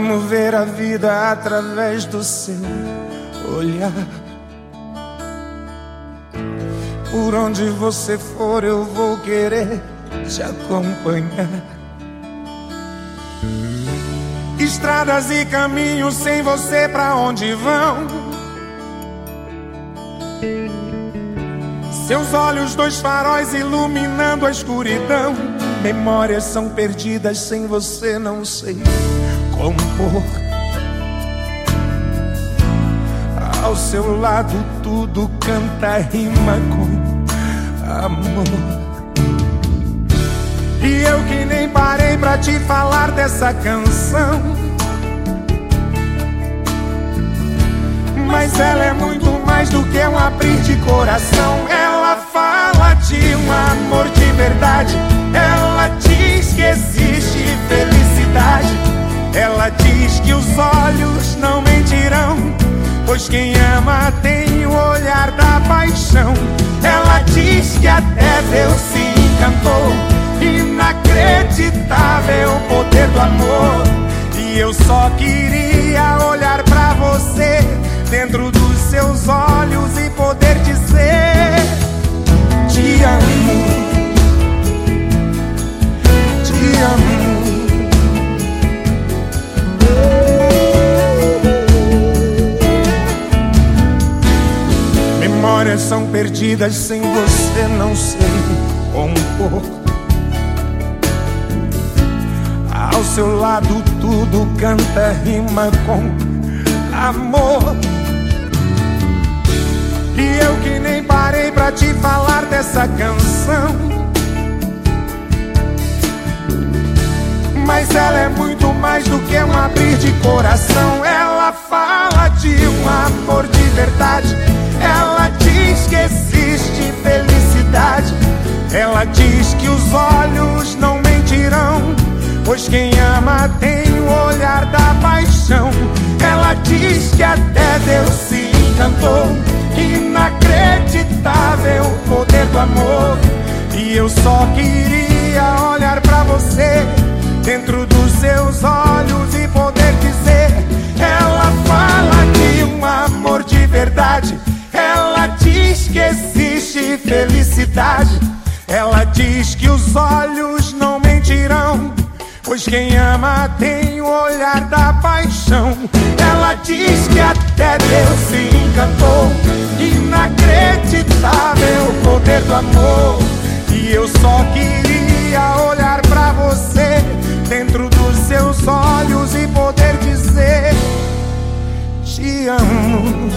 Amo ver a vida através do seu olhar. Por onde você for, eu vou querer te acompanhar. Estradas e caminhos sem você, pra onde vão? Seus olhos, dois faróis iluminando a escuridão. Memórias são perdidas sem você, não sei compor. Ao seu lado tudo canta, rima com amor. E eu que nem parei pra te falar dessa canção. Mas ela é muito mais do que um abrir de coração. Que os olhos não mentirão. Pois quem ama tem o olhar da paixão. Ela diz que até Deus se encantou. Inacreditável poder do amor. E eu só queria olhar pra você dentro dos seus olhos e poder dizer: Te amo, Memórias são perdidas sem você, não sei compor. Ao seu lado tudo canta, rima com amor. E eu que nem parei pra te falar dessa canção. Mas ela é muito mais do que um abrir de coração. Ela fala de um amor de verdade. Diz que existe felicidade. Ela diz que os olhos não mentirão. Pois quem ama tem o olhar da paixão. Ela diz que até Deus se encantou. Inacreditável poder do amor. E eu só queria olhar pra você dentro dos seus olhos e poder dizer: Ela fala de um amor de verdade. Ela diz que existe felicidade. Ela diz que os olhos não mentirão. Pois quem ama tem o olhar da paixão. Ela diz que até Deus se encantou. Inacreditável poder do amor. E eu só queria olhar pra você dentro dos seus olhos e poder dizer: Te amo.